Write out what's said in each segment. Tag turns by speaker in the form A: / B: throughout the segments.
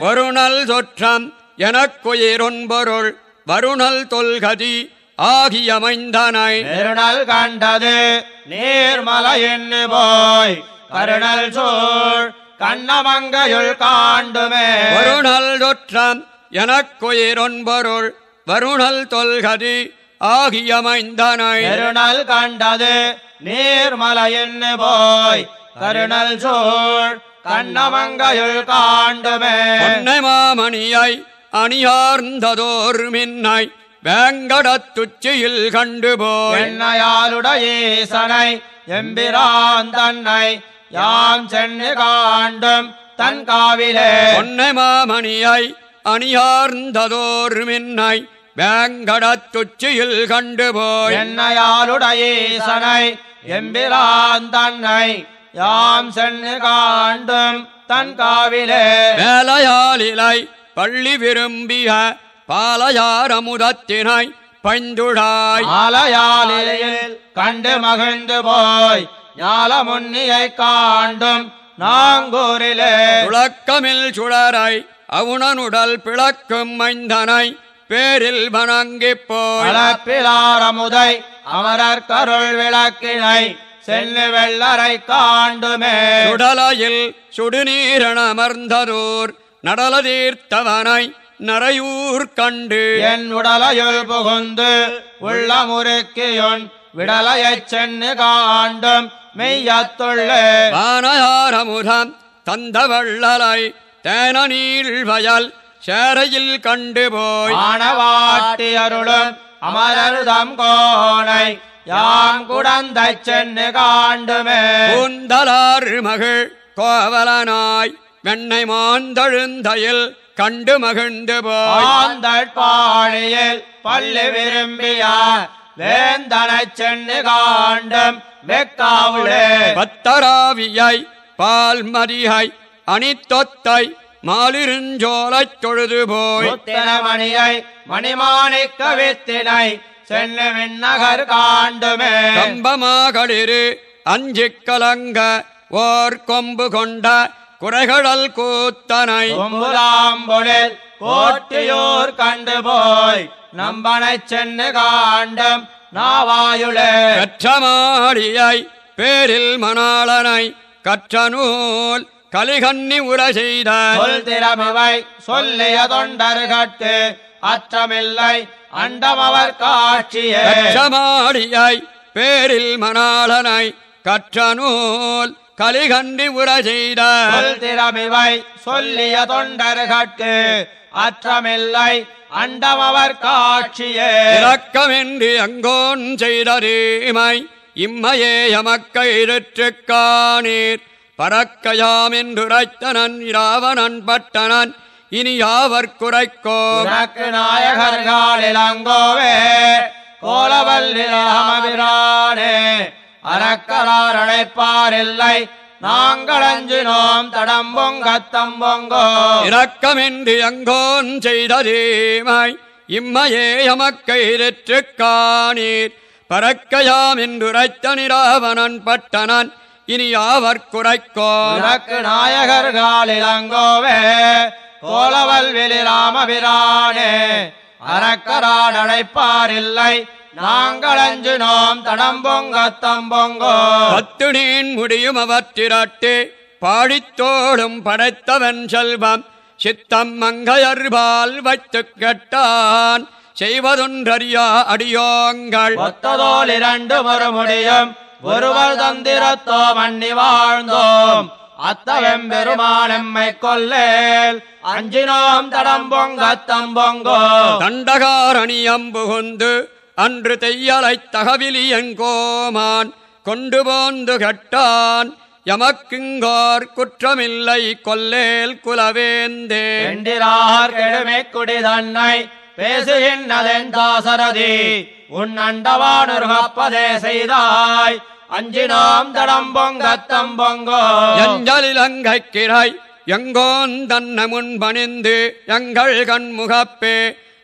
A: வருணல் சொற்றம் எனக்குயிரொன்பொருள். வருணல் தொல்கதி ஆகியமைந்தனை
B: நெருணல் கண்டது நீர்மலையின் போய் கருணல் சூழ் கண்ணமங்கையுள் காண்டுமே.
A: வருணல் சொற்றம் எனக்குயிரொன்பொருள். வருணல் தொல்கதி ஆகியமைந்தனை
B: நெருணல் கண்டது நீர்மலையின் போய் கருணல் சூழ் கண்ணமங்கையுள் காண்டுமே.
A: பொன்னை மாமணியை அணியார்ந்ததோர் மின்னை வேங்கடத்துச்சியில் கண்டு போய்
B: எண்ணையாளுடைய ஈசனை எம்பிரான் தன்னை யாம் சென்று காண்டும் தன் காவிலே.
A: பொன்னை மாமணியை அணியார்ந்ததோர் மின்னை வேங்கடத்துச்சியில் கண்டு போய்
B: எண்ணையாளுடைய ஈசனை எம்பிரான் தன்னை யாம் சென்று காண்டும் தன் காவிலே.
A: வேலையாலிலை பள்ளி விரும்பிய பாலையாரமுதத்தினை பைந்துழாய்.
B: மாலையாலில் கண்டு மகிழ்ந்து போய் ஞால முன்னியை காண்டும் நாங்கூரிலே.
A: துளக்கமில் சுடரை அவுணனுடல் பிளக்கும் மைந்தனை பேரில் வணங்கிப் போய்.
B: அளப்பிலாரமுதை அமரர் கருள் விளக்கினை செல்லு வெள்ளரை காண்டுமே.
A: சுடலையில் சுடுநீரண அமர்ந்ததோர் நடல தீர்த்தவனை நரையூர் கண்டு.
B: என் உடலையுள் புகுந்து உள்ள முறுக்கியுன் விடலையைச் சென்னு காண்டும் மெய்யத்துள்ளே.
A: வானயாரமுதம் தந்த வள்ளலை தேன நீள் வயல் சேரையில் கண்டு போய்.
B: ஆனவாட்டி அருளும் அமரருதம் கோனை யாம் குடந்தைச் சென்னு காண்டுமே.
A: பூந்தலார் மகள் கோவலனாய் வெண்ணை மாந்தழுந்தையில் கண்டு மகிழ்ந்து
B: பாணியில் பள்ளி விரும்பிய வேந்தனைச் சென்னு காண்டும் வெக்காவுளே.
A: பத்தராவியை பால்மதியை அணித்தொத்தை மாலிருஞ்சோலைத் தொழுது போய்.
B: முத்தினமணியை மணிமாணிக்க வித்தினை சென்னு விண்ணகர் காண்டுமே.
A: கம்பமாகளிரு அஞ்சிக் கலங்க ஓர் கொம்பு கொண்ட குறைகடல் கூத்தனை.
B: கொம்புலாம்பொழில் கோட்டியூர் கண்டு போய் நம்பனைச் சென்னு காண்டும் நாவாயுளே.
A: கற்றமாடியை பேரில் மணாளனை கற்ற நூல் கலிகன்னி உர செய்த.
B: சொல் திறமிவை சொல்லிய தொண்டர்கட்கு அற்றமில்லை அண்டமவர் காட்சியே.
A: கற்றமாடியை பேரில் மணாளனை கற்ற நூல் கலிகண்டி உர செய்த
B: சொல் திறமிவை சொல்லிய தொண்டர்கட்கு. அற்றமில்லை அண்டமவர் காட்சியே.
A: இரக்கமின்றி அங்கோன் செய்தரீமை இம்மையே எமக்கைருற்றுக் காணீர். பறக்கயாமென்றுரைத்தனன் இராவணன் பட்டனன் இனி யாவர் குறைக்கோ
B: உனக்கு நாயகர்காலில் அங்கோவே கோலவல்லி ராமபிரானே அறக்கரார் அழைப்பாரில்லை நாங்கள் அஞ்சினோம் தடம்பொங்கத்தம்பொங்கோ
A: இரக்கமின்றி அங்கோன் செய்ததீமை இம்மையே எமக்கைருற்றுக் காணீர். பறக்கயாமென்றுரைத்தன் இராவணன் பட்டனன் இனி யாவர் குறைக்கோ?
B: உனக்கு நாயகர்காலில் அங்கோவே கோலவல்விலி ராமபிரானே அறக்கரார் அழைப்பாரில்லை நாங்கள் அஞ்சினோம் தடம்பொங்கத்தம்பொங்கோ
A: பத்துணீன் முடியும் அவற்றிரட்டு பாடித்தோடும் படைத்தவன் செல்வம். சித்தம் மங்கையர்பால் வைத்துக் கெட்டான் செய்வதொன்றறியா அடியோங்கள்.
B: ஒத்ததோல் இரண்டு மறுமுடியும் ஒருவர் தந்திரத்தோ மன்னி வாழ்ந்தோம். அத்தவெம்பெருமான் எம்மை கொல்லேல் அஞ்சினோம் தடம்பொங்கத்தம்பொங்கோ
A: தண்டகாரணியம் புகுந்து அன்று தெய்யலைத் தகவிலியங்கோமான் கொண்டு போந்து கெட்டான் எமக்குங்கோர் குற்றமில்லை கொல்லேல் குலவேந்தே.
B: வெண்டிரார் கெடுமை குடி தன்னை பேசுகின்றதென் தாசரதி. உன் அண்டவானுருகப்பதே செய்தாய் அஞ்சினோம் தடம்பொங்கத்தம்பொங்கோ
A: எஞ்சலிலங்கை கிரை எங்கோன் தன்ன முன்பணிந்து எங்கள் கண்முகப்பே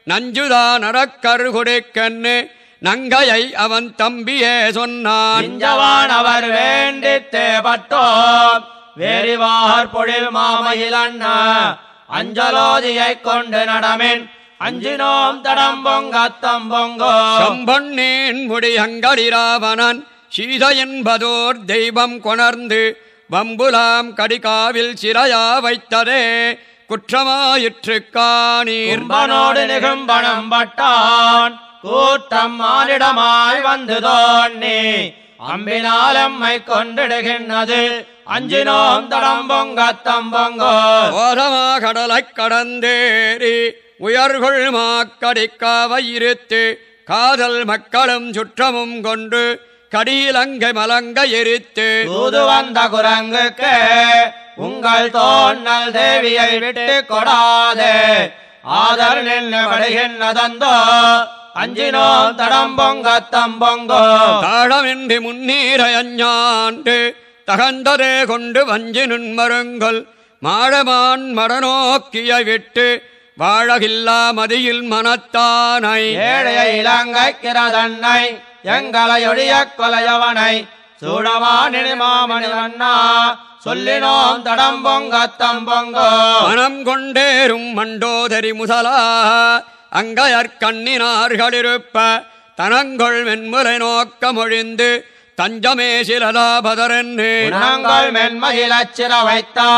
A: நஞ்சுதான் அறக்கருகுடைக்கண்ணு நங்கையை அவன் தம்பியே சொன்னான்.
B: அவர் வேண்டித்தே பட்டோம் வேறிவார் பொழில் மாமயில் அண்ணா அஞ்சலோதியைக் கொண்டு நடமின் அஞ்சினோம் தடம் பொங்கத்தம் பொங்கோ.
A: செம்பொன்னேன் முடியங்களிராவணன் சீத என்பதோர் தெய்வம் கொணர்ந்து வம்புலாம் கடிகாவில் சிறையா வைத்ததே குற்றமாயிற்று காணீர்.
B: கும்பனோடு நிகும்பணம் பட்டான் கூட்டம் மானிடமாய் வந்து தோன்னி அம்பினால் எம்மை கொண்டிடுகின்றது அஞ்சினோம் தடம் பொங்கத்தம் பொங்கோ
A: ஓரமா கடலைக் கடந்தேறி உயர்கொள் மாக்கடிக்காவை இருத்து காதல் மக்களும் சுற்றமும் கொண்டு கடியிலங்கை மலங்க எரித்து
B: தூது வந்த குரங்குக்கு உங்கள் தோன்னல் தேவியை விட்டு கொடாதே. ஆதர் நின்று படுகின்றதந்தோ அஞ்சினோம் தடம் பொங்கோ
A: தாழமின்றி முன்னீர அஞ்ஞாண்டு தகந்ததே கொண்டு வஞ்சி நுண்மருங்கொல் மாழமான் மடநோக்கிய விட்டு வாழகில்லா மதியில் மனத்தானை.
B: ஏழைய இலங்கைக்கிறதன்னை எங்களையொழிய கொலையவனை சூடமானி மாமணி வண்ணா சொல்லினோம் தடம் பொங்கத்தம் பொங்கோ.
A: மனம் கொண்டேரும் மண்டோதரி முதலா அங்கையற்கண்ணினார்களிருப்ப தனங்கொள் வெண்முறை நோக்கமொழிந்து தஞ்சமே சிலலாபதரென்னு
B: குணங்கள் மென்மையிலச் சிற வைத்தா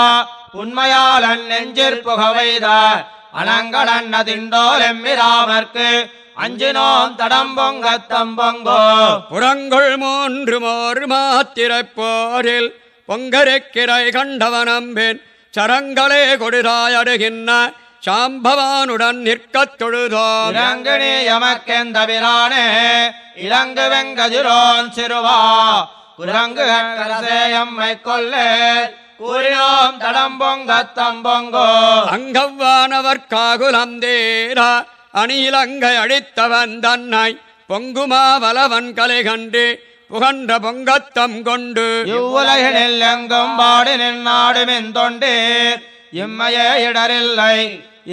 B: உண்மையாளன் நெஞ்சிற் புகவைதா அனங்கள் அன்னதிண்டோல் எம்மிராமற்கு அஞ்சினோம் தடம் பொங்கோ.
A: புறங்கொள் மூன்று மோர் மாத்திரைப் போரில் பொங்கரைக்கிரை கண்டவனம்பேன் சரங்களே கொடுதாயடுகின்ற சாம்பவானுடன் நிற்கத் தொழுதோம்.
B: இலங்கினி எமக்கெந்த பிரானே? இலங்கு வெங்கதிரோன் சிறுவா. குரங்கு கரசே எம்மை கொல்லே கூறினோம் தடம் பொங்கத்தம் பொங்கோ.
A: அங்கவ்வானவர் காகுலம் தேரா. அணியிலங்கை அழித்தவன் தன்னை பொங்குமா வலவன் கலை கண்டு புகன்ற பொங்கத்தம் கொண்டு.
B: இவ்வுலகினில் எங்கும் பாடி நின்னாடுமின் தொண்டீர் இம்மையே இடரில்லை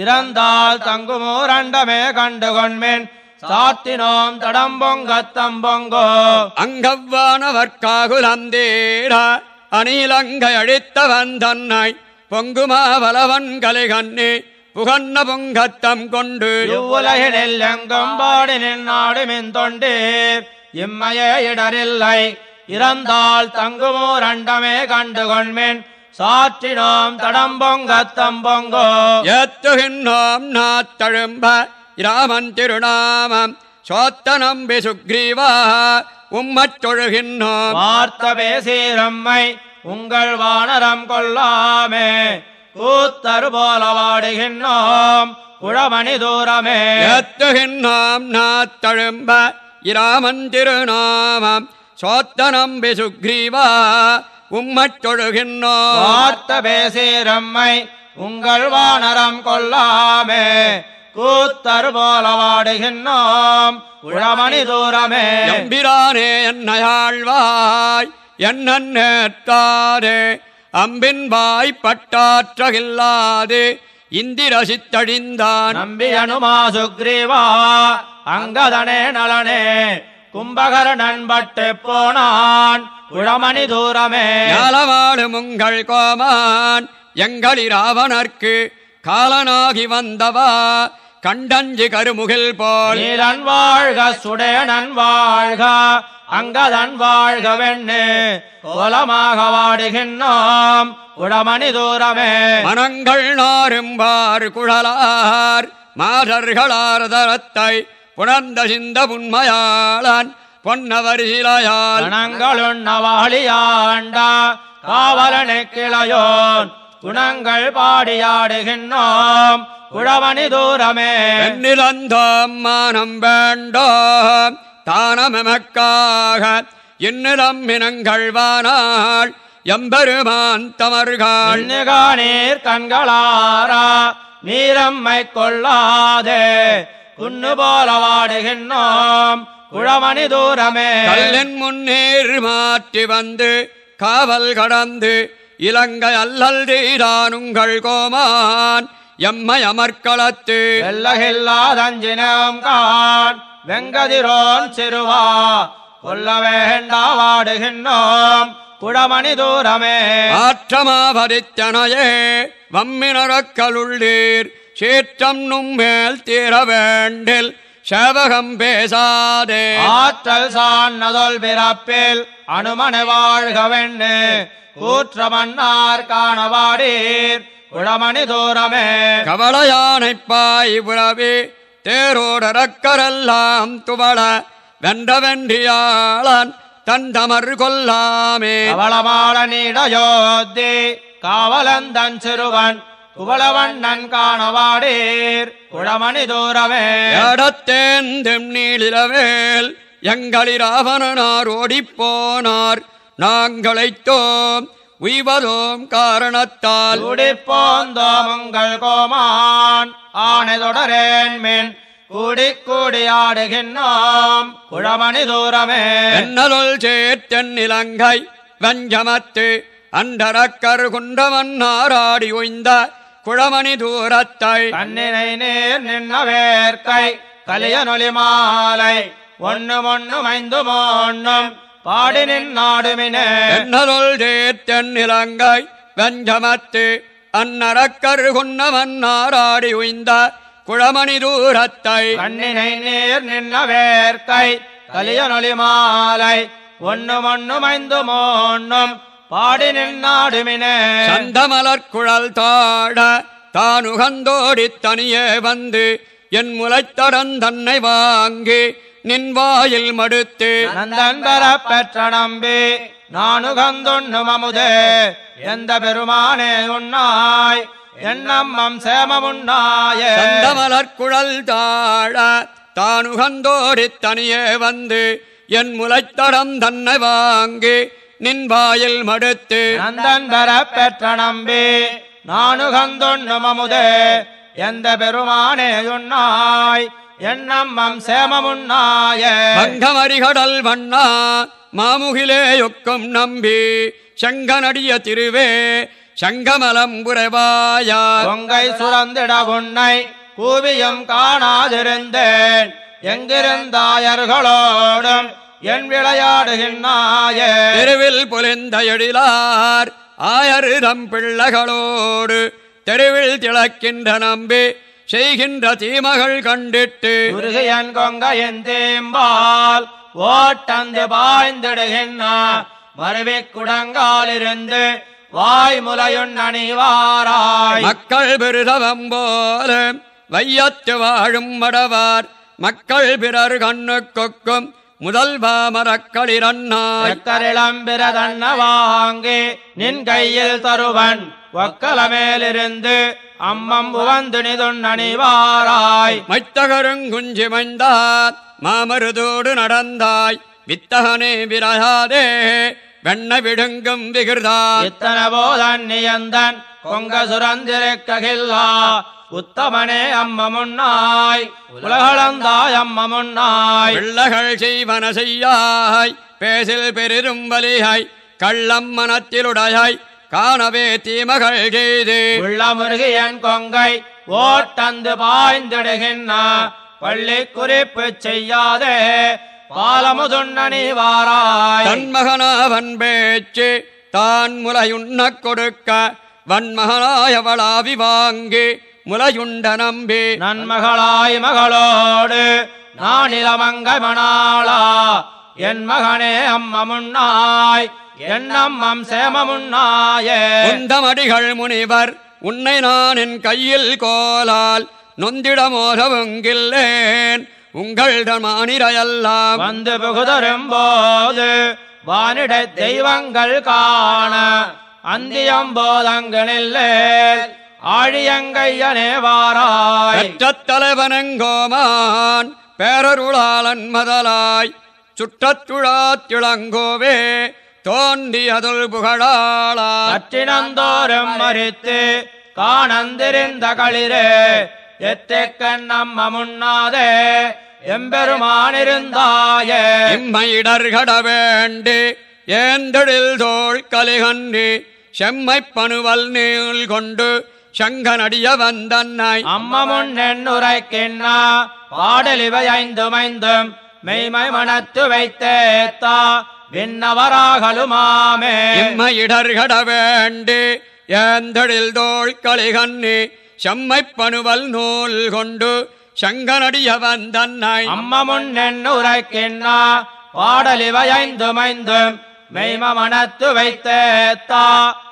B: இறந்தால் தங்குமூரண்டமே கண்டு கொண்மின். சாத்தினோம் தடம் பொங்கத்தம் பொங்கோ.
A: அங்கவ்வானவர் காகுலம் தேரா அணியிலங்கை அழித்தவன் தன்னை பொங்குமா வலவன் கலை கண்ணு புகன்ன பொங்கத்தம் கொண்டு
B: இவ்வுலகினில் எங்கும் பாடி நின்னாடுமின் தொண்டீர் இம்மையே இடரில்லை. இறந்தால் தங்குமூரண்டமே கண்டு கொண்மின் சாற்றினோம் தடம் பொங்கத்தம் பொங்கோ.
A: ஏத்துகின்றோம் நாத்தழும்ப இராமன் திருநாமம் சோத்த நம்பி சுக்ரீவா உம்மச் தொழுகின்றோம்.
B: வார்த்த பேசீரம்மை உங்கள் வானரம் கொல்லாமே கூத்தரு போல வாடுகின்றோம் குழமணி தூரமே.
A: ஏத்துகின்றோம் நாத்தழும்ப இராமன் திருநாமம். சோத்த நம்பி சுக்ரீவா உம்மச் தொழுகின்றோம்.
B: வார்த்த பேசீரம்மை உங்கள் வானரம் கொல்லாமே கூத்தரு போல வாடுகின்றோம் குழமணி தூரமே.
A: எம்பிரானே என்னையாழ்வாய் என்னேத்தாரே அம்பின் வாய் பட்டாற்றகில்லாது இந்திரசித்தழிந்தான்.
B: நம்பி அனுமா சுக்ரீவா அங்கதனே நலனே கும்பகர்ணன் பட்டு போனான் குழமணி தூரமே.
A: ஞாலவாடும் உங்கள் கோமான் எங்களி ராவணர்க்கு காலனாகி வந்தவா கண்டஞ்சு கருமுகில் போல்.
B: வாழ்க சுடேனன் வாழ்க அங்கதன் வாழ்க வெண்ணு கோலமாக வாடுகின்றோம். குழமணி தூரமே.
A: மனங்கள் நாரும்பார் குழலார் மாதர்களார் தரத்தை புணர்ந்த சிந்த உண்மையாளன் பொன்னவர் சிலையால்
B: கணங்களுண்ணவாளியாண்டா காவலனை கிளையோன். குணங்கள் பாடியாடுகின்றோம். குழமணி தூரமே.
A: பெண்ணிலந்தோம் மானம் வேண்டோம். தானமெமக்காக இன்னிலம் இனங்கள் வானாள் எம்பெருமான் தமர்கள்.
B: கண்ணுகானீர் கண்களாரா நீரம்மை கொள்ளாதே. குன்னு போல வாடுகின்றோம் குழமணி தூரமே.
A: கல்லின் முன்னேறு மாற்றி வந்து காவல் கடந்து இலங்கை அல்லல் தீரான் உங்கள் கோமான் எம்மை அமர்க்களத்து.
B: வெல்லகில்லாதஞ்சினம் கான் வெங்கதிரோன் சிறுவா கொல்ல வேண்டா வாடுகின்றோம். குடமணி தூரமே.
A: ஆற்றமாவரித்தனையே வம்மினரக்களுள்ளீர் சீற்றம் நும்மேல் தீர வேண்டில் சேவகம் பேசாதே.
B: ஆற்றல் சான்னதொல் பிறப்பில் அனுமனை வாழ்கவெண்ணு கூற்ற மன்னார் காணவாடீர் குடமணி தூரமே.
A: கவளையானைப்பாய் புறவி தேரோடரக்கரெல்லாம் துவள வென்றவென்றியாளன் தந்தமர் கொல்லாமே.
B: அவளமாள நீடயோத்தி காவலந்தன் சிறுவன் குவளவண்ணன் காணவாடீர் குடமணி தூரமே
A: இடத்தேந்தும் நீளிலவேல் எங்களிராவணனார் ஓடிப்போனார். நாங்களைத்தோம் உய்வதோம் காரணத்தால்.
B: குடிப்போந்தோம் உங்கள் கோமான். ஆணை தொடரேன் மின். கூடி கூடி ஆடுகின்றோம் குழமணி தூரமே.
A: என்னலுள் சேத்தன் இலங்கை வஞ்சமத்து அண்டரக்கர் குண்டமன்னாராடி ஒய்ந்த குழமணி தூரத்தை.
B: கண்ணினை நீர் நின்ன வேர்க்கை கலியனொலி மாலை ஒன்னு ஒன்னு மைந்து மோன்னும் பாடி நின்னாடுமினே
A: என்னலுள் சேத்தன் இலங்கை வஞ்சமத்து அன்னரக்கர் குண்டமன்னாராடி ஒய்ந்த குழமணி தூரத்தை.
B: கண்ணினை நீர் நின்ன வேர்க்கை கலியனொலி மாலை ஒன்னு ஒன்னு மைந்து மோன்னும் பாடி நின்னாடுமினே
A: சந்தமலர் குழல் தாழ தானுகந்தோடி தனியே வந்து என் முளைத்தடன் தன்னை வாங்கி நின் வாயில் மடுத்து
B: நந்தன் பெற பெற்ற நம்பி நானுகந்தொன்னு அமுதே எந்த பெருமானே உன்னாய் என்னம்மம் சேமமுன்னாயே.
A: சந்தமலர் குழல் தாழ தானுகந்தோடி தனியே வந்து என் முளைத்தடம் தன்னை வாங்கி நின் வாயில் மடுத்து
B: நந்தன் பெற பெற்ற நம்பி நானுகந்தொன்னு அமுதே எந்த பெருமானே உன்னாய் என்னம்மம் சேமமுன்னாயே.
A: மங்கமரிகடல் வண்ணா மாமுகிலே யொக்கும் நம்பி செங்கனடிய திருவே சங்கமலம் புரவாயா.
B: பொங்கை சுரந்திட உன்னை கூவியும் காணாதிருந்தேன். எங்கிருந்தாயர்களோடும் என் விளையாடுகின்றாயே
A: தெருவில் புலிந்த எழிலார் ஆயருதம் பிள்ளைகளோடு தெருவில் திளக்கின்ற நம்பி செய்கின்ற தீமகள் கண்டிட்டு
B: முருகையன் கொங்கையன் தேம்பால் ஓட்டந்து பாய்ந்திடுகின்ற மருவி குடங்காலிருந்து வாய்முலையுன் அணிவாராய்.
A: மக்கள் பெருதவம் போல வையத்து வாழும் மடவார். மக்கள் பிறர் கண்ணு கொக்கும் முதல்வா மரக்களிரன்னாய்
B: எக்கரிளம்பிரதன்ன வாங்கி நின் கையில் தருவன். ஒக்கலமேலிருந்து அம்மம் உவந்து நிதுன் அணிவாராய்
A: மைத்தகருங்குஞ்சி மைந்தார் மாமருதோடு நடந்தாய். வித்தகனே விரகாதே வெண்ண விடுங்கும் விகிர்தா
B: இத்தன போதன் நியந்தன் பொங்க சுரந்திருக்ககில்லா. உத்தமனே அம்ம முன்னாய். உலகளந்தாய் அம்ம முன்னாய்.
A: பிள்ளைகள் செய்வன செய்யாய். பேசில் பெரிரும் வலியாய். கள்ளம் மனத்திலுடையாய் காணவே தீமகள் செய்து.
B: உள்ள முருகியன் கொங்கை ஓட்டந்து பாய்ந்திடுகின்ற பள்ளி குறிப்பு செய்யாதே. பாலமுதுண்ணனி வாராய்.
A: தன்மகனாவன் பேச்சு தான் முலையுண்ணக் கொடுக்க வன்மகனாயவளாவி வாங்கி. முலையுண்ட நம்பி
B: நன்மகளாய் மகளோடு நானிலமங்கை மணாளா என் மகனே அம்ம முன்னாய் என் அம்மம் சேம முன்னாயே.
A: உந்தமடிகள் முனிவர் உன்னை நான் என் கையில் கோலால் நொந்திட மோதவுங்கில்லேன். உங்கள் மானிரையெல்லாம்
B: வந்து புகுதரும் போது வானிட தெய்வங்கள் காண அந்தியம் போதங்களில்லே ஆழியங்கையனே வாராய்
A: தலைவனங்கோமான் பேரருளாளன் மதலாய் சுற்றத்துழாத்திளங்கோவே தோன்றியதுள் புகழாளா
B: கற்றினந்தோறும் மறித்து காணந்திருந்த களிரே எத்தேக்கண் நம்ம முன்னாதே எம்பெருமானிருந்தாயே.
A: இம்மையிடர்கட வேண்டி ஏந்தொழில் தோள் கலிகன்றி செம்மைப் பணுவல் நீள் கொண்டு சங்கனடிய வந்தன்னை
B: அம்ம முன்னெண்ணுரைக்கின்ன பாடலிவை ஐந்தும் ஐந்தும் மெய்மை மனத்து வைத்தேத்தா விண்ணவராகலுமாமே.
A: இம்மையிடர்கட வேண்டு ஏந்தழில் தோள் கலிகண்ணி செம்மைப் பணுவல் நூல் கொண்டு சங்கனடியவன் தன்னை
B: அம்மமுன் உரைக்கின்னா பாடலிவைந்துமைந்தும் மெய்ம மனத்து வைத்தேத்தா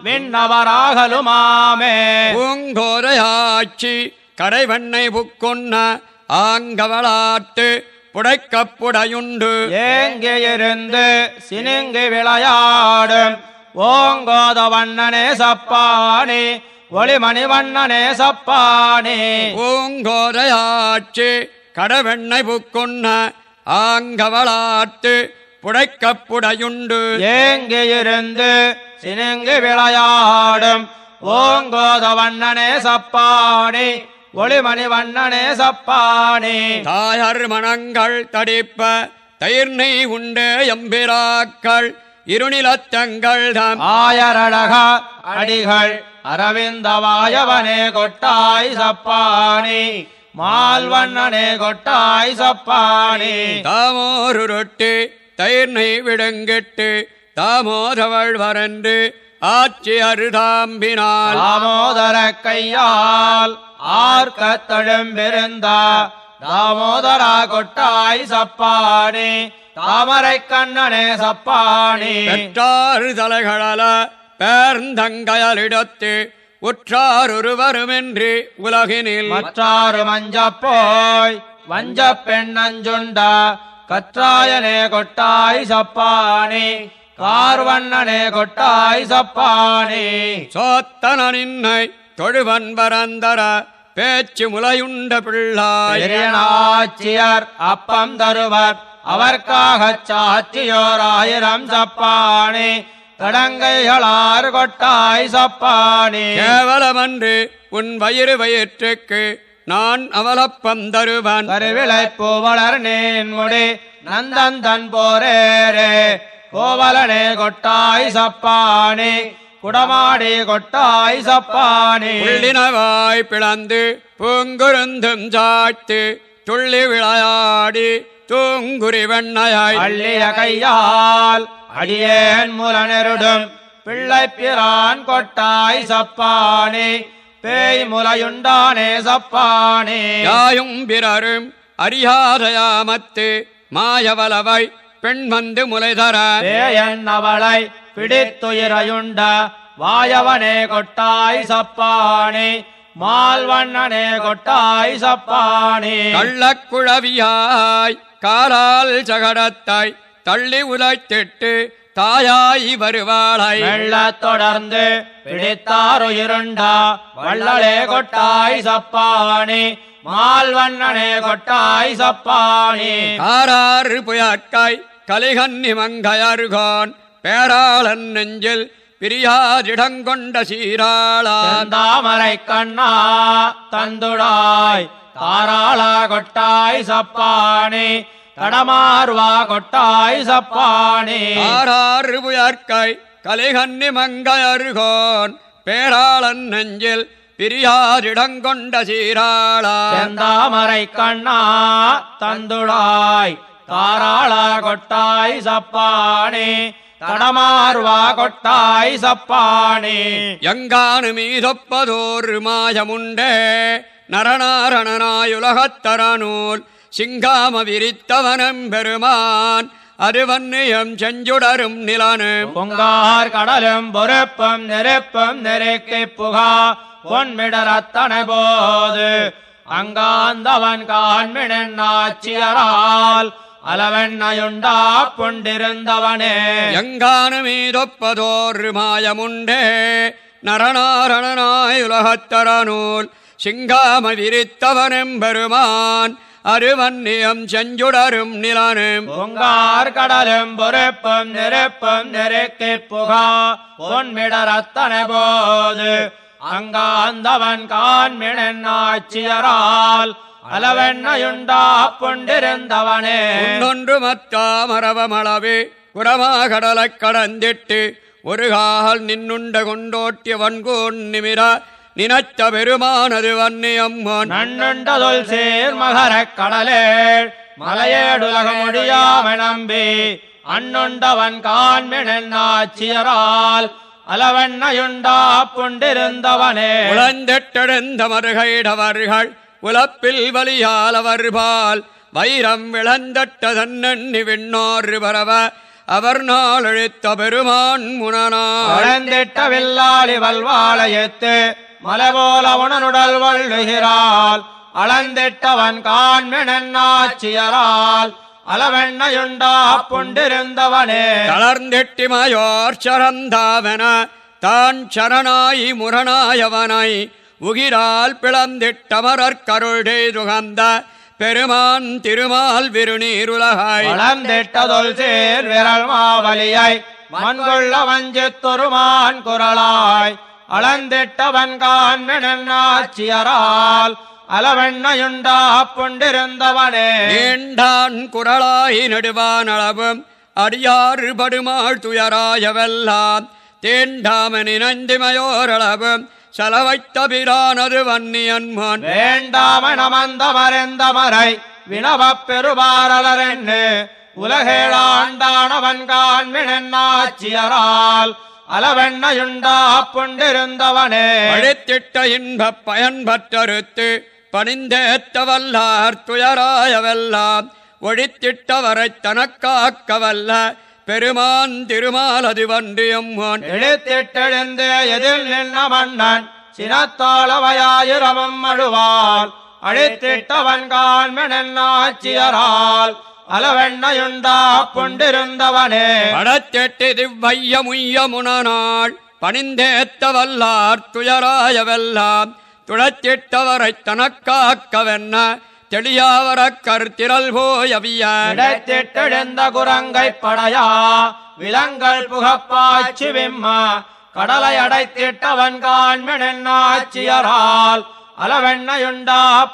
B: விண்ணவராகலுமாமே.
A: பூங்கோரையாட்சி கடைவெண்ணை புக்கொன்ன ஆங்கவளாட்டு புடைக்கப்புடையுண்டு
B: ஏங்கே இருந்து சினுங்கி விளையாடும் ஓங்கோத வண்ணனே சப்பானி ஒளிமணி வண்ணனே சப்பானி.
A: பூங்கோரையாட்சி கடவெண்ணை புக்கொன்ன ஆங்கவளாட்டு புடைக்கப்புடையுண்டு.
B: ஏங்கே இருந்து சினுங்கி விளையாடும் ஓங்கோத வண்ணனே சப்பானி ஒளிமணி வண்ணனே சப்பானி
A: தாயர் மனங்கள் தடிப்ப தயிர் நெய் உண்டே எம்பிராக்கள் இருநிலத்தங்கள் தாம்
B: ஆயரழக அடிகள் அரவிந்தவாயவனே கொட்டாய் சப்பானி மால்வண்ணனே கொட்டாய் சப்பானி
A: தாமோருருட்டு தயிர் நெய் விடுங்கிட்டு தாமோதவள் வரன்று ஆட்சி அருதாம்பினால்.
B: தாமோதர கையால் ஆர்க்க தழும்பிருந்தா தாமோதரா கொட்டாய் சப்பானி தாமரை கண்ணனே சப்பானி.
A: பெற்றாறு தலைகளல பேர்ந்தங்கயலிடத்து உற்றார் ஒருவருமின்றி உலகினில்.
B: மற்றாறு மஞ்சப் போய் வஞ்ச பெண்ணஞ்சுண்டா கற்றாயனே கொட்டாய் சப்பானி கார்வண்ணனே கொட்டாய் சப்பானி.
A: சோத்தன நின்னை தொழுவன் வரந்தர பேச்சு முலையுண்ட பிள்ளாய்.
B: பெரியனாச்சியர் அப்பம் தருவர் அவர்க்காகச் சாட்சியோர் ஆயிரம் சப்பானி. கடங்கைகளார் கொட்டாய் சப்பானி.
A: கேவலமன்று உன் வயிறு வயிற்றுக்கு நான் அவலப்பம் தருவன்.
B: கருவிளை பூவலர் நீன்முடி நந்தந்தன் போரேரே. கோவலனே கொட்டாய் சப்பானி குடமாடி கொட்டாய் சப்பானி.
A: உள்ளினவாய் பிளந்து பூங்குருந்தும் சாய்த்து துள்ளி விளையாடி தூங்குரி வெண்ணையாய்.
B: அள்ளிய கையால் அடியேன் முலனெருடும் பிள்ளை பிரான் கொட்டாய் சப்பானி. பேய் முலையுண்டானே சப்பானி.
A: யாயும் பிறரும் அறியாதயாமத்து மாயவலவை பெண் வந்து முலைதர.
B: பேயன் அவளை பிடித்துயிரையுண்ட வாயவனே கொட்டாய் சப்பானி. மால்வண்ணனே கொட்டாய் சப்பானி.
A: கள்ளக்குழவியாய் காலால் சகடத்தாய் தள்ளி உதைத்திட்டு தாயாய் வருவாளை.
B: வெள்ளத் தொடர்ந்து பிடித்தாருயிருண்டா வள்ளலே கொட்டாய் சப்பானி மால்வண்ணனே கொட்டாய் சப்பானி.
A: காராறு புயற்காய் கலிகன்னி மங்கையருகான் பேராளன் நெஞ்சில் பிரியாதிடங்கொண்ட சீராளான்
B: செந்தாமரை கண்ணா தந்துடாய் தாராளா கொட்டாய் சப்பானி. தடமார்வா கொட்டாய் சப்பானி
A: ஆறாறு புயற்காய் கலிகன்னி மங்கையருகான் பேராளன் நெஞ்சில் பிரியாதிடங்கொண்ட சீராளான்
B: செந்தாமரை கண்ணா தந்துடாய் தாராளா கொட்டாய் சப்பானி தடமார்வா கொட்டாய் சப்பானி
A: எங்கானு மீதொப்பதோர் மாயமுண்டே நரநாரணனாயுலகத்தரநூல் சிங்காம விரித்தவனம் பெருமான். அருவன்னியம் செஞ்சுடரும் நிலனும்
B: பொங்கார் கடலும் பொறுப்பும் நெருப்பும் நெருக்கி புகா. பொன்மிடரத்தனை போது. அங்காந்தவன் காண்மினன் ஆட்சியரால் அளவெண்ணையுண்டா புண்டிருந்தவனே.
A: எங்கானு மீதொப்பதோர் மாயமுண்டே. நரநாரணனாயுலகத்தரநூல் சிங்காம விரித்தவனம் பெருமான். அருவன்னியம் செஞ்சுடரும் நிலனும்
B: பொங்கார் கடலும் பொறுப்பும் நெருப்பும் நெருக்கி புகா. பொன்மிடரத்தனை போது. அங்காந்தவன் காண்மினன் ஆட்சியரால் அளவெண்ணையுண்டா புண்டிருந்தவனே
A: ஒன்று மத்தாமரவமளவு குரமாகடலைக் கடந்திட்டு. ஒரு கால் நின்னுண்ட கொண்டோட்டிய வன்கோன் நிமிர. நினைத்த பெருமானது வன்னியம்மன்
B: நன்னுண்டதொல் சேர் மகரக் கடலே மலையேடுலக முடியாம நம்பி அண்ணுண்டவன் காண்மினாச்சியரால் அளவெண்ணையுண்டா புண்டிருந்தவனே.
A: உளந்தெட்டெழுந்த மறுகைடவர்கள் உலப்பில் வலியாலவர்பால் வைரம் விளந்தட்ட தன்னண்ணி விண்ணோர் பரவ அவர் நாள் அழித்த பெருமான்
B: வளர்ந்திட்ட வில்லாளி வல்வாளையத்து மலைபோல உணனுடல் வள்ளுகிறாள். அளந்திட்டவன் காண்மினாச்சியரால் அளவெண்ணையுண்டா புண்டிருந்தவனே.
A: தளர்ந்தெட்டிமயோர் சரந்தாவன தான் சரணாய் முரணாயவனை. உகிரால் பிளந்திட்டமரற் கருள்டே துகந்த பெருமான் திருமால் விருநீருலகாய்.
B: வளர்ந்திட்டதொல் சேர் விரல் மாவலியை மண்கொள்ள வஞ்சித்தொருமான் குரலாய். அளந்திட்டவன் காண்மினாச்சியரால் அளவெண்ணையுண்டா புண்டிருந்தவனே.
A: நீண்டான் குரலாய் நடுவான் அளவும் அடியாறு படுமாள் துயராயவெல்லாம் தேண்டாமனி நந்திமயோரளவும் செலவைத்த பிரானது வன்னியன்மான்
B: வேண்டாம நமந்த மறைந்த மறை வினவப் பெருபாரலரென்னு உலகேளாண்டானவன் காண்மினாச்சியரால் அளவெண்ணையுண்டா புண்டிருந்தவனே.
A: அழித்திட்ட இன்பப் பயன்பற்றறுத்து பணிந்தேத்த வல்லார் துயராயவெல்லாம் ஒழித்திட்டவரைத் தனக்காக்க வல்ல பெருமான் திருமாலது வண்டியம்மான்
B: இழுத்திட்டெழுந்து எதில் நின்ன மன்னன் சினத்தாளவையாயிரமும் அழுவாள் அழித்திட்டவன் காண்மெனாச்சியரால் அளவெண்ணையுண்டா புண்டிருந்தவனே.
A: படத்தெட்டு திவ்வைய முய்ய முனநாள் பணிந்தேத்த வல்லார் துயராயவெல்லாம் துளத்திட்டவரைத் தனக்காக்கவென்ன தெளியாவரக் கருத்திரல் போயவிய.
B: இடத்திட்டெழுந்த குரங்கை படையா விலங்கல் புகப்பாய்ச்சி விம்ம கடலை அடைத்திட்டவன் அளவெண்ணையுண்டா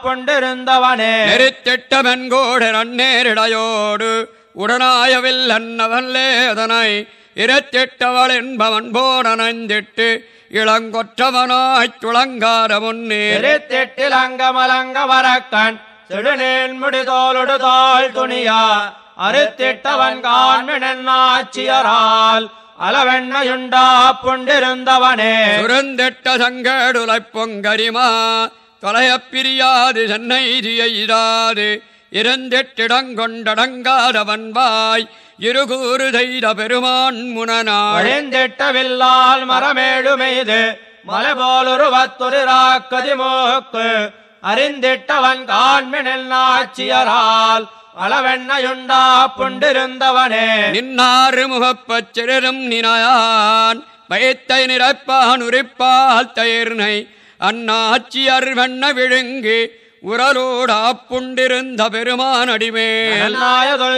B: புண்டிருந்தவனே.
A: நெறித்திட்ட மென்கோடு நன்னேரிடையோடு உடனாயவில் அன்னவல்லேதனை இரத்திட்டவள் என்பவன் போடனைந்திட்டு இளங்கொற்றவனாய்த் துளங்கார முன்னேறி
B: எரித்திட்டிலங்க மலங்க வரக்கண் சிடுநீன் முடிதோலுடு தோல் துணியா. அறுத்திட்டவன் காண்மினாச்சியரால் அளவெண்ணையுண்டா புண்டிருந்தவனே.
A: சுருந்திட்ட சங்கடுலைப் பொங்கரிமா தொலையப் பிரியாது சென்னை எய்தாது இருந்திட்டிடங்கொண்டடங்காதவன் வாய் இருகூறு செய்த பெருமான் முனனாள்.
B: வழிந்திட்ட வில்லால் மரமேடு மீது மலை போலுருவத்துரு ராக்கதி மூக்கு அறிந்திட்டவன் காண்மினில் நாச்சியரால் அளவெண்ணையுண்டா புண்டிருந்தவனே.
A: நின்னாறு முகப்பச் சிறும் நினையான் பயத்தை நிரப்பான் உரிப்பால் தயிர்னை அந்நாச்சியர் வண்ண விழுங்கு உரலோடா புண்டிருந்த பெருமான் அடிமேல்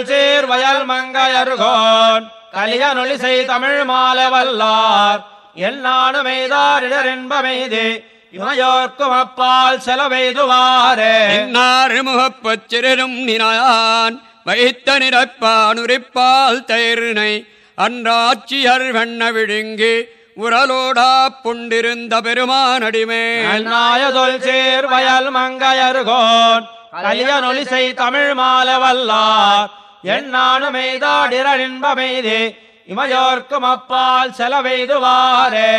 B: சீர் வயல் மங்கையருகோன் கலியனொளி செய் தமிழ் மாலை வல்லார் என்னானு மெய்தாரிடர் இன்பமெய்து இமையோர்க்கும் அப்பால் செலவெய்துவாரே.
A: நின்னாறு முகப்பச் சிறும் நினையான் வைத்த நிரப்பான் உரிப்பால் தயிர்னை அன்றாச்சியர் வண்ண விழுங்கு உரலோடா புண்டிருந்த பெருமான் அடிமேல்
B: நாயதொல் சீர் வயல் மங்கையருகோன் கலியனொளி செய் தமிழ் மாலை வல்லார் மெய்தாடிடர் இன்பமெய்து இமையோர்க்கும் அப்பால் செலவெய்துவாரே.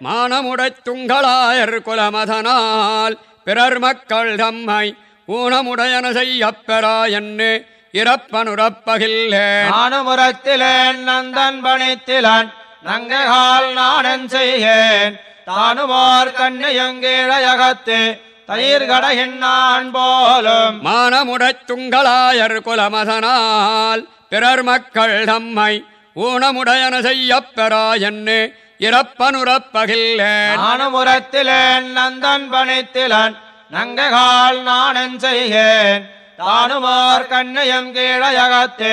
A: மானமுடைத் துங்களாயர் குலமதனால் பிறர் மக்கள் தம்மை ஊனமுடையன செய்யப் பெறா என்று இறப்பனுறப்பகில்லேன்
B: நானுமுரத்திலேன் நந்தன் பணித்திலன் நங்கைகால் நானன் செய்கேன் தானுமோர் கண்ணியங்கீழையகத்து தயிர் கடைகின்றான் போலும்.
A: மானமுடைத் துங்களாயர் குலமதனால் பிறர் மக்கள் தம்மை ஊனமுடையன செய்யப் பெறா என்று இறப்பனுறப்பகில்லேன்
B: நானுமுரத்திலேன் நந்தன் பணித்திலன் நங்கைகால் நானன் செய்கேன். தானுமோர் கண்ணியம் கீழையகத்து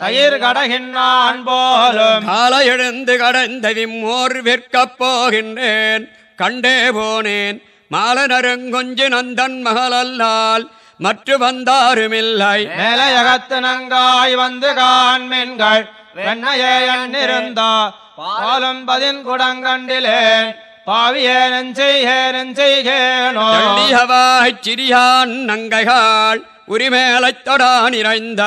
B: தயிர் கடைகின்றான் போலும்
A: கால எழுந்து கடந்த விம்மோர் விற்கப் போகின்றேன். கண்டே போனேன் மாலனருங்கொஞ்சு நந்தன் மகளல்லால் மற்ற வந்தாருமில்லை.
B: மேலையகத்து நங்காய் வந்து காண்மென்கள் வெண்ணையே எண்ணிருந்தா பாலும் பதின் குடங்கண்டிலேன் பாவியேனன் செய்கேனன் செய்கேனோ
A: தள்ளியவாய்ச் சிறியான் நங்கைகள் உரிமேலைத் தொடா நிறைந்த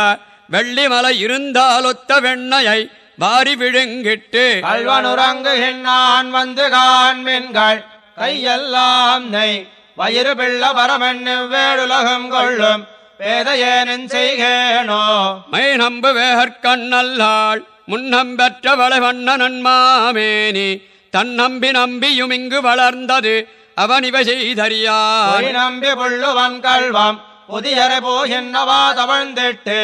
A: வெள்ளிமலை இருந்தாலொத்த வெண்ணையை வாரி விழுங்கிட்டு.
B: கல்வனுறங்குகின்றான் வந்து காண்மின்கள் கையெல்லாம் நெய். வயிறு பிள்ள பரமென்னு வேடுலகம் கொள்ளும் பேதையேனின் செய்கேனோ
A: மை நம்பு வேகற்கண்ணல்லாள் முன்னம்பெற்ற வளவண்ண நன்மாமேனி தன் நம்பி நம்பியும் இங்கு வளர்ந்தது அவன் இவ செய்தறியான்
B: நம்பி புள்ளுவன் கல்வம் புதியரை போகின்றவா தவழ்ந்திட்டு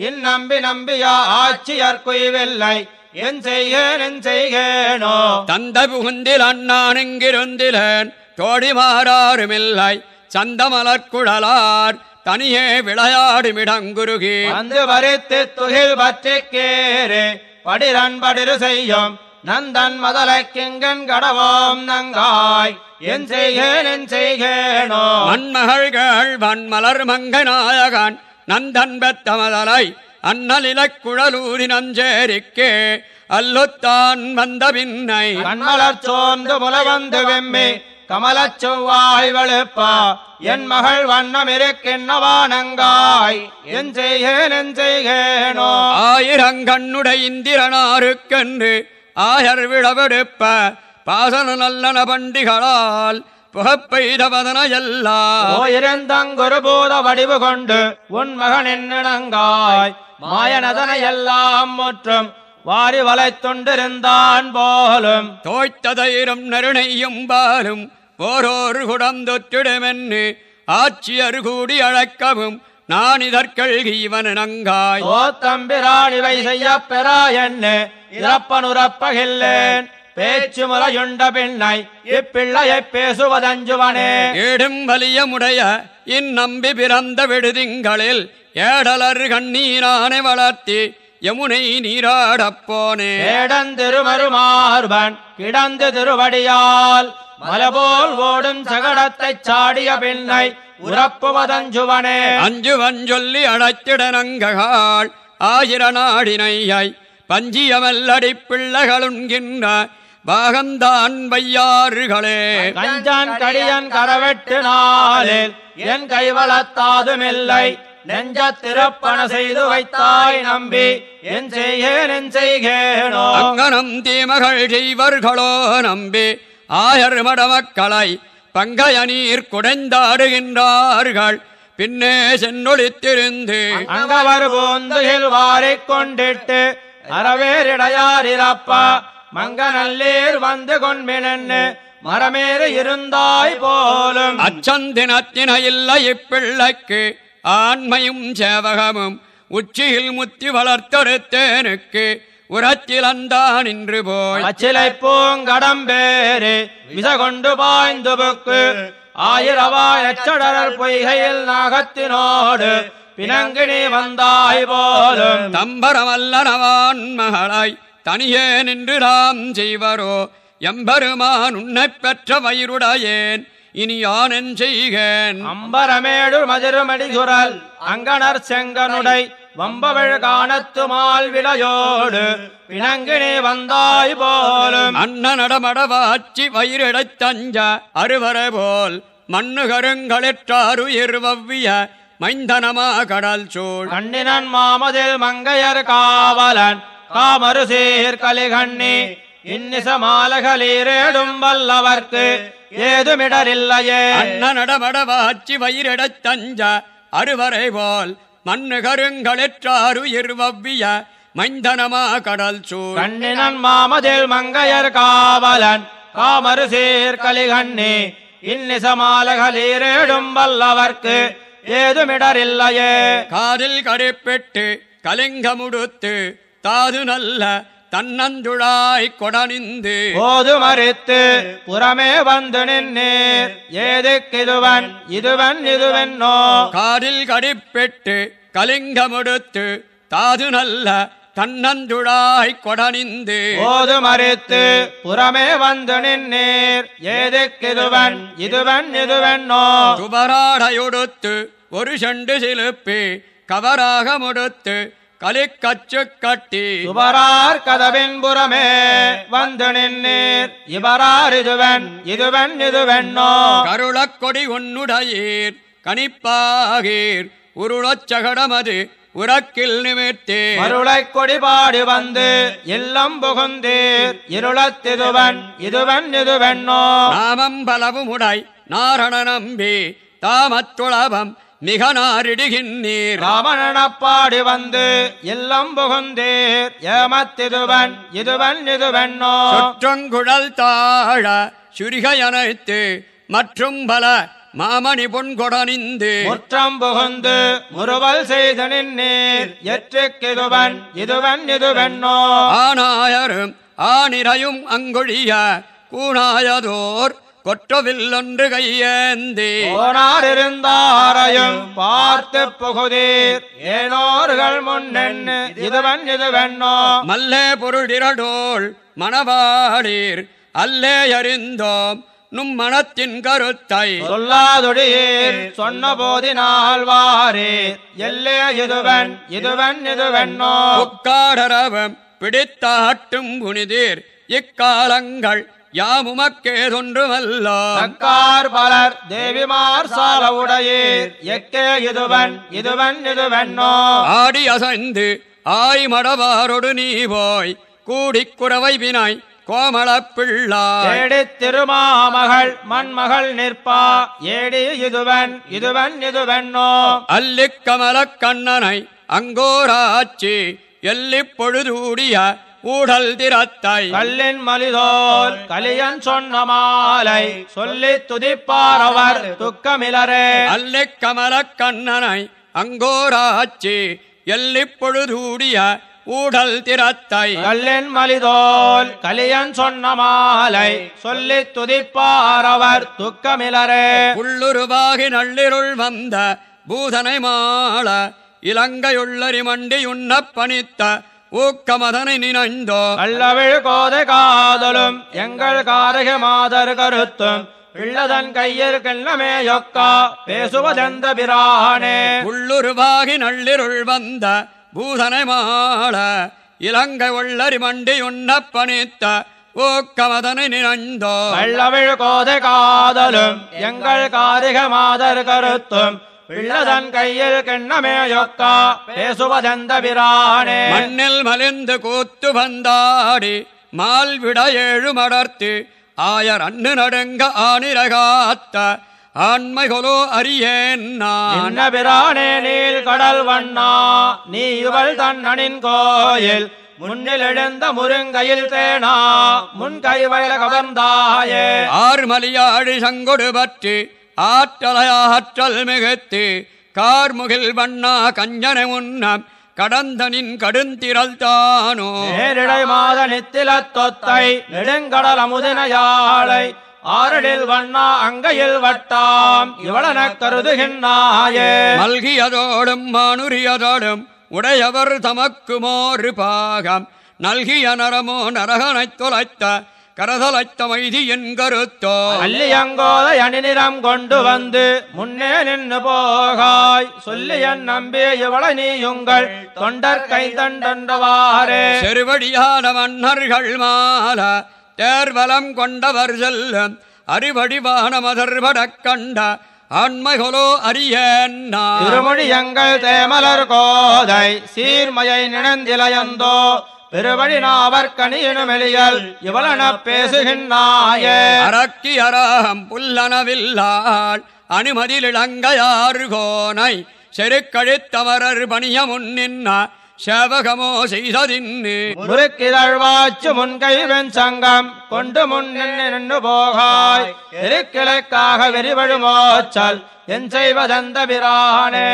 B: இந்நம்பி நம்பியா ஆட்சியர் குய்வில்லை என் செய்கேன் என் செய்கேனோ
A: தந்த புகுந்தில் அண்ணான் இங்கிருந்திலேன் தோழி மாறாருமில்லை சந்தமலர் குழலார் தனியே விளையாடுமிடங்குருகி.
B: வந்து வரித்து துகில் பற்றி கேறு படிரன் படிரு செய்யும். நந்தன் மதலை கிங்கன் கடவோம் நங்காய். என் செய்கேன் என் செய்கேனோ.
A: மண்மகள்கள் வன்மலர் மங்க நாயகன் நந்தன் பெத்தமதலை அண்ணலிலக் குழலூரி நஞ்சேரிக்கே. அல்லொத்தான் வந்த பின்னை.
B: கண்மலர் சோர்ந்து முலவந்து வெம்மி கமலச் செவ்வாய் வெளுப்பா என் மகள் வண்ணம் இருக்கின்றவானங்காய் என் செய்கேன் என் செய்கேனோ.
A: ஆயிரங்கண்ணுடை இந்திரனாருக்கென்று ஆயர் விழவெடுப்ப பாசன நல்லன பண்டிகளால் புகப்பெய்தவதன எல்லாம்
B: ஓயிருந்தங்குரு பூத வடிவு கொண்டு உன் மகன் என்னங்காய் மாயனதனை எல்லாம் முற்றும் வாரி வளைத்துண்டிருந்தான் போலும்
A: தோய்த்ததைரும் நறுணையும் பாலும் ஓரோரு குடம் தொற்றிடுமென்னு ஆட்சியர் கூடி அழைக்கவும் நான் இதற்கழ்கி இவன் நங்காய்
B: ஓத்தம்பிரான் இவை செய்ய பெறா என்ன இறப்பனுறப்பகில்லேன். பேச்சு முறையுண்ட பின்னை இப்பிள்ளையை பேசுவதஞ்சுவனே.
A: ஏடும் வலியமுடைய இந்நம்பி பிறந்த விடுதிங்களில் ஏடலர் கண்ணீரானை வளர்த்தி யமுனை நீராடப் போனே
B: ஏடந்திருமருமார்பன் கிடந்து திருவடியால் மலபோல் ஓடும் சகடத்தைச் சாடிய பின்னை உறப்புவதஞ்சுவனே.
A: அஞ்சு வஞ்சொல்லி அழைத்திட நங்ககாள் ஆயிர நாடினையை பஞ்சியமல்லடி பிள்ளைகளுண்கின்ற பாகந்தான் வையாறுகளே.
B: கஞ்சான் கடியன் கரவெட்டு நாளில் என் கைவளத்தாதுமில்லை. நெஞ்ச திருப்பண செய்து வைத்தாய் நம்பி என் செய்கேன் என் செய்கேனோ
A: அங்கனம் தீமகள் செய்வர்களோ நம்பி ஆயர் மடமக்களை பங்கைய நீர் குடைந்தாடுகின்றார்கள். பின்னே சென்னொழித்திருந்து
B: அங்கவர் பூந்துகில் வாரிக் கொண்டிட்டு அறவேரிடையாரிரப்பா மங்க நல்லீர் வந்து கொன்பினன்னு மரமேறு இருந்தாய் போலும்.
A: அச்சந்தினத்தின இல்லை இப்பிள்ளைக்கு ஆண்மையும் சேவகமும் உச்சியில் முத்தி வளர்த்தொருத்தேனுக்கு உரத்திலந்தான் நின்று போய்.
B: அச்சிலை பூங்கடம்பேறு விச கொண்டு பாய்ந்து புக்கு. ஆயிரவாய் அச்சடரர் பொய்கையில் நாகத்தினோடு பிணங்கினி வந்தாய் போலும்.
A: தம்பரமல்லனவான் மகளாய் தனியே நின்று நாம் செய்வரோ. எம்பெருமான் உன்னைப் பெற்ற வயிறுடையேன். இனி யானென் செய்கேன்?
B: அம்பரமேடு மதிருமடி குரல் அங்கனர் செங்கனுடை வம்பவழ் காணத்துமால் விளையோடு பிணங்கினி வந்தாய் போலும்.
A: அன்ன நடமடவாச்சி வயிறிடைத் தஞ்ச அருவர போல் மண்ணு கருங்களிற்றாரு இருவவ்விய மைந்தனமா கடல் சூழ்.
B: கண்ணினன் மாமதில் மங்கையர் காவலன் காமரு சீர் கலிகண்ணி இன்னிச மாலகளீரேடும் வல்லவர்க்கு ஏதுமிடரில்லையே
A: அன்ன நடமடவாச்சி வயிறிடைத் தஞ்ச அருவரை போல் மண்ணு கருங்களிற்றாரு இருவவ்விய மைந்தனமா கடல் சூழ்
B: கண்ணினன் மாமதில் மங்கையர் காவலன் காமரு சீர் கலிகண்ணி இன்னிச மாலகளீரேடும் வல்லவர்க்கு ஏதுமிடரில்லையே
A: காதில் கருப்பிட்டு கலிங்கமுடுத்து தாது நல்ல தன்னந்துழாய் கொடனிந்து
B: போது மறித்து புறமே வந்து நின்னீர். ஏதுக்கிதுவன் இதுவன் இதுவென்னோ?
A: காதில் கடிப்பிட்டு கலிங்கமுடுத்து தாது நல்ல தன்னந்துழாய் கொடனிந்து
B: போது மறித்து புறமே வந்து நின்னீர். ஏதுக்கிதுவன் இதுவன் இதுவென்னோ?
A: துபராடையுடுத்து ஒரு செண்டு சிலுப்பி கவராக முடுத்து கலிக்கச்சு கட்டி
B: சுபரார் கதவின் புறமே வந்து நின்னீர். இவரார் இதுவன் இதுவன் இதுவென்னோ?
A: கருளக் கொடி உன்னுடையீர். கணிப்பாகீர். உருளச் சகடமது உரக்கில் நிமித்தே
B: மருளைக் கொடிபாடி வந்து இல்லம் புகுந்தீர். இருளத்திதுவன் இதுவன் இதுவென்னோ?
A: நாமம் பலவுமுடை நாரண நம்பி தாமத்துளவம் மிக நாரிடுகின்றீர்
B: ராமணப்பாடி வந்து இல்லம் புகுந்தீர். ஏமத்திதுவன் இதுவன் இதுவென்னோ?
A: சுற்றங்குழல் தாழ சுரிகையனைத்து மற்றும் பல மாமணி பொன்கொடனிந்து
B: முற்றம் புகுந்து முறுவல் செய்து நின்னீர். எற்றுக்கிதுவன் இதுவன் இதுவென்னோ?
A: ஆனாயரும் ஆனிரையும் அங்கொழிய கூணாயதோர் கொற்றவில்லொன்று கையேந்தி.
B: போனார் இருந்தாரையும் பார்த்து புகுதீர். ஏனோர்கள் முன்னென்னு இதுவன் இதுவென்னோ?
A: மல்லே பொருளிரடோள் மணவாளீர். அல்லே அறிந்தோம் நும் மனத்தின் கருத்தை.
B: சொல்லாதுடியீர். சொன்ன போதினால் வாரீர் எல்லே இதுவன் இதுவன் இதுவென்னோ?
A: உக்காடரவம் பிடித்தாட்டும் புனிதீர். இக்காலங்கள் யாமுமக்கேதொன்றுமல்லோ.
B: தக்கார் பலர் தேவிமார் சால உடையீர். எக்கே இதுவன் இதுவன் இதுவென்னோ.
A: ஆடி அசைந்து ஆய் மடவாரொடு நீ போய் கூடிக் குறவை வினாய் கோமளப் பிள்ளாய்
B: ஏடித் திருமாமகள் மண்மகள் நிற்பா. ஏடி இதுவன் இதுவன் இதுவென்னோ.
A: அல்லிக் கமலக் கண்ணனை அங்கோராச்சி. எல்லிப் பொழுதூடிய ஊடல் திறத்தை
B: கல்லின் மலிதோல் கலியன் சொன்ன மாலை சொல்லித் துதிப்பாரவர் துக்கமிலரே.
A: அல்லிக் கமலக் கண்ணனை அங்கோராச்சி எல்லிப் பொழுதூடிய ஊடல் திறத்தை
B: கல்லின் மலிதோல் கலியன் சொன்ன மாலை சொல்லித் துதிப்பாரவர் துக்கமிலரே.
A: உள்ளுருவாகி நள்ளிருள் வந்த பூதனை மாள இலங்கையுள்ளரி மண்டியுண்ணப் பணித்த ஊக்கமதனை நினைந்தோ.
B: கள்ளவிழ் கோதை காதலும் எங்கள் காரக மாதர் கருத்தும் பிள்ளதன் கையில் கிண்ணமே யொக்கா பேசுவதெந்த பிரானே
A: உள்ளுருவாகி நள்ளிருள் வந்த பூதனை மாள இலங்கை உள்ளரி மண்டியுண்ணப் பணித்த ஊக்கமதனை நினைந்தோ.
B: கள்ளவிழ் கோதை காதலும் எங்கள் காரிக மாதர் கருத்தும் பிள்ளதன் கையில் கிண்ணமே யொக்கா பேசுவதெந்த பிரானே.
A: மண்ணில் மலிந்து கூத்து வந்தாடி மால் விட ஏழு மடர்த்து ஆயர் அண்ணு நடுங்க ஆனிரகாத்த ஆண்மைகளோ அறியேன் நான்.
B: பிரானே நீல் கடல் வண்ணா நீ இவள் தன்னனின் கோயில் முன்னில் எழுந்த முருங்கையில் தேனா முன் கைவயல கவர்ந்தாயே.
A: ஆர்மலியாழி சங்கொடு பற்றி ஆற்றலையாற்றல் மிகுத்து கார்முகில் வண்ணா கஞ்சனை முன்னம் கடந்தனின் கடுந்திரல் தானோ.
B: நேரிடை மாத நித்தில தொத்தை நெடுங்கடல் அமுதினையாளை ஆரடில் வண்ணா அங்கையில் வட்டாம் இவளன கருதுகின்றாயே.
A: மல்கியதோடும் மானுரியதோடும் உடையவர் தமக்குமோரு பாகம். நல்கிய நரமோ நரகனைத் தொலைத்த கரதலைத்த மைதி என் கருத்தோ
B: அல்லியங்கோதை அணிநிறம் கொண்டு வந்து முன்னே நின்று போகாய். சொல்லி என் நம்பி இவளை நீயுங்கள் தொண்டர் கை தண்டன்றவாறே
A: செருவடியான மன்னர்கள் மால தேர்வலம் கொண்டவர் செல்லும் அறிவடிவான மதர்படக் கண்ட ஆண்மைகளோ அறியேன் நான்.
B: திருமொழி எங்கள் தேமலர் கோதை சீர்மையை நினைந்திலையந்தோ பெருவழி நாவர் கணியினும் எளியல் இவளன பேசுகின்றாயே.
A: அரக்கி அராகம் புல்லனவில்லாள் அனுமதிலிளங்கையாறு கோனை செருக்கழித்தமரர் பணிய முன்னின்ன சேவகமோ செய்ததின்னு.
B: முறுக்கிதழ்வாச்சு முன்கை வெஞ்சங்கம் கொண்டு முன் நின்று நின்று போகாய். எருக்கிளைக்காக வெறிவழுமோச்சல் என் செய்வதந்த பிரானே.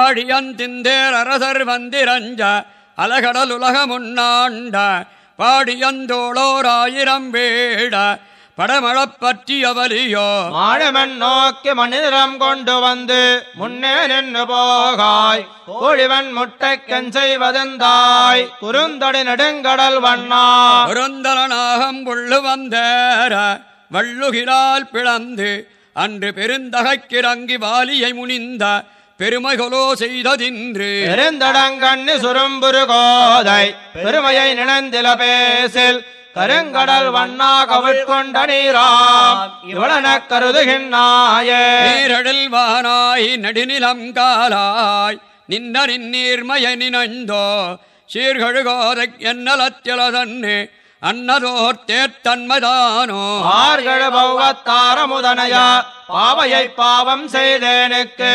A: ஆடியந்திந்தேர் அரசர் வந்திரஞ்ச அலகடல் உலகமுன்னாண்ட பாடியந்தோளோராயிரம் வேட படமளப் பற்றிய வலியோ.
B: மாழமன் நோக்கி மனிதரம் கொண்டு வந்து முன்னே நின்று போகாய். கோழிவன் முட்டைக்கன் செய்வதெந்தாய். குறுந்தொடி நெடுங்கடல் வண்ணா.
A: பொருந்தலனாகம் புள்ளு வந்தேர வள்ளுகிலால் பிளந்து அன்று பெருந்தகைக்கிறங்கி வாலியை முனிந்த பெருமைகளோ செய்ததின்று.
B: பெருந்தடங்கண்ணி சுரும்புரு கோதை பெருமையை நினைந்தில பேசில் கருங்கடல் வண்ணா கவிழ்கொண்ட நீராம் இவளன கருதுகின்றாயே.
A: நீரழில் வானாய் நெடுநிலம் காலாய் நின்ற நின்னீர்மய நினைந்தோ சீர்கழுகோதை என்னலத்திலதன்னு அன்னதோர் தேத்தன்மதானோ
B: ஆர்கள் பௌவத்தாரமுதனையா பாவையை பாவம் செய்தேனுக்கு.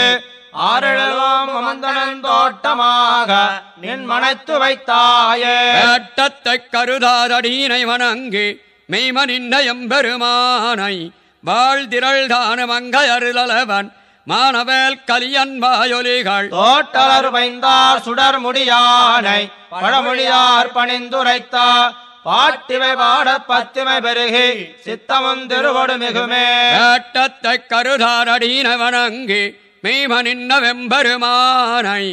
B: ஆரெழும் அமர்ந்தனன் தோட்டமாக நின் மனைத்து வைத்தாயே.
A: வேட்டத்தைக் கருதாதடீனை வணங்கி மெய்மனின்ன எம்பெருமானை வாழ்திரள் தானமங்கையருளவன் மானவேல் கலியன்பாயொலிகள்
B: தோட்டலர் வைந்தார் சுடர் முடியானை பழமொழியார் பணிந்துரைத்தா பாட்டிவை பாட பத்திமை பெருகி சித்தமும் திருவடு மிகுமே.
A: வேட்டத்தைக் கருதாதடீனை வணங்கி மெய்மனின்ன வெம்பெருமானை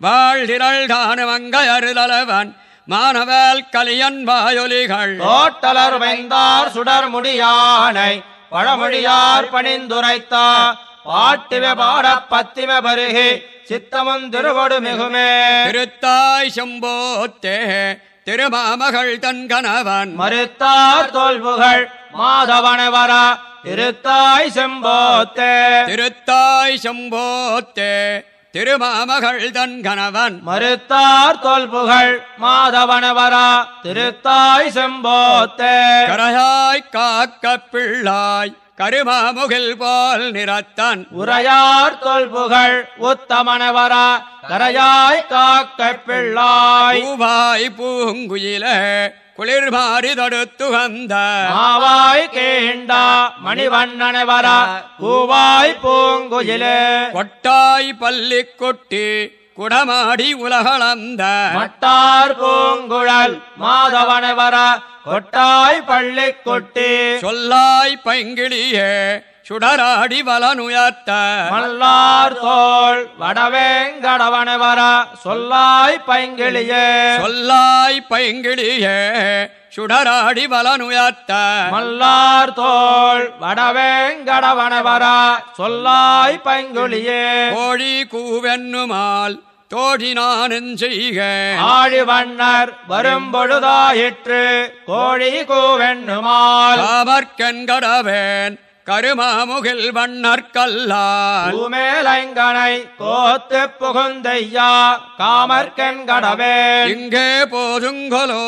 A: வாழ்திரள் தானமங்கையருளவன் மானவேல் கலியன்பாயொலிகள்
B: தோட்டலர் வைந்தார் சுடர் முடியானை பழமொழியார் பணிந்துரைத்தா பாட்டிவை பாட பத்திமை பெருகி சித்தமும் திருவடு மிகுமே.
A: திருத்தாய் செம்போத்தே திருமாமகள் தன் கணவன்.
B: மறுத்தார் தோல்புகள் மாதவனவர திருத்தாய் செம்போத்தே.
A: திருத்தாய் செம்போத்தே திருமாமகள் தன் கணவன்.
B: மறுத்தார் தோல்புகள் மாதவனவர திருத்தாய் செம்போத்தே.
A: கரையாய் காக்க பிள்ளாய் கருமாமுகில் போல் நிறத்தன்.
B: உரையார் தோல்புகள் உத்தமனவர கரையாய் காக்க பிள்ளாய்.
A: பூவாய் பூங்குயில குளிர் மாறி தொடுத்து வந்த.
B: மாவாய் கேண்டா மணிவண்ணனவர பூவாய் பூங்குயிலே.
A: கொட்டாய் பள்ளி கொட்டி குடமாடி உலகளந்த
B: மட்டார் பூங்குழல் மாதவனவர கொட்டாய் பள்ளி கொட்டி
A: சொல்லாய் பைங்கிளியே சுடராடி வலனுயர்த்த.
B: மல்லார் தோள் வடவேங்கடவனவர சொல்லாய் பைங்கிளியே
A: சொல்லாய் பைங்கிளியே சுடராடி வலனுயர்த்த.
B: மல்லார் தோள் வடவேங்கடவனவர சொல்லாய் பைங்குளியே
A: கோழி கூவென்னுமால் தோழி நானும் செய்க
B: ஆழிவண்ணர் வரும்பொழுதாயிற்று கோழி கூவெண்ணுமால்
A: காமற்கென்கடவேன் கருமாமுகில் வண்ணற்கல்லால்
B: பூமேலைங்கனை கோத்து புகுந்தையா காமர்கண் கடவேன்
A: இங்கே போதுங்கொலோ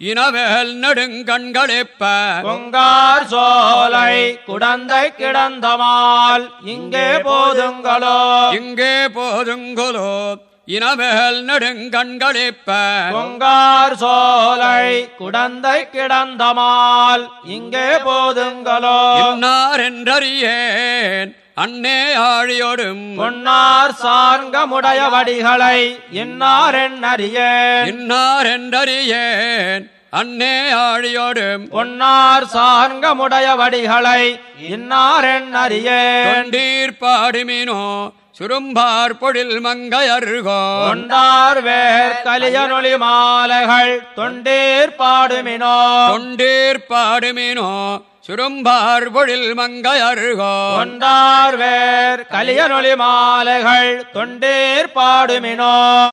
A: இனவேல் நெடுங்கண்களிப்ப.
B: பொங்கார் சோலை குடந்தை கிடந்தமால் இங்கே போதுங்களோ
A: இங்கே போதுங்கொலோ இனவேல் நெடுங்கண்களிப்ப.
B: பொங்கார் சோலை குடந்தை கிடந்தமால் இங்கே போதுங்களோ?
A: இன்னார் என்றறியேன் அன்னே ஆழியோடும்.
B: பொன்னார் சார்கமுடைய வடிகளை இன்னாரென் அறியேன்
A: இன்னார் என்றறியேன் அன்னே ஆழியோடும்.
B: பொன்னார் சார்கமுடைய வடிகளை இன்னாரென் அறியேன்
A: தொண்டீர் பாடுமினோ சுரும்பார் பொழில் மங்கையர்கோ.
B: கொண்டார் வேர் கலியனொளி மாலைகள் தொண்டீர் பாடுமினோ.
A: தொண்டீர் பாடுமினோ சுரும்பார் பொழில் மங்கையர்கோ.
B: கொண்டார் வேர் கலியனொளி மாலைகள் தொண்டீர் பாடுமினோ.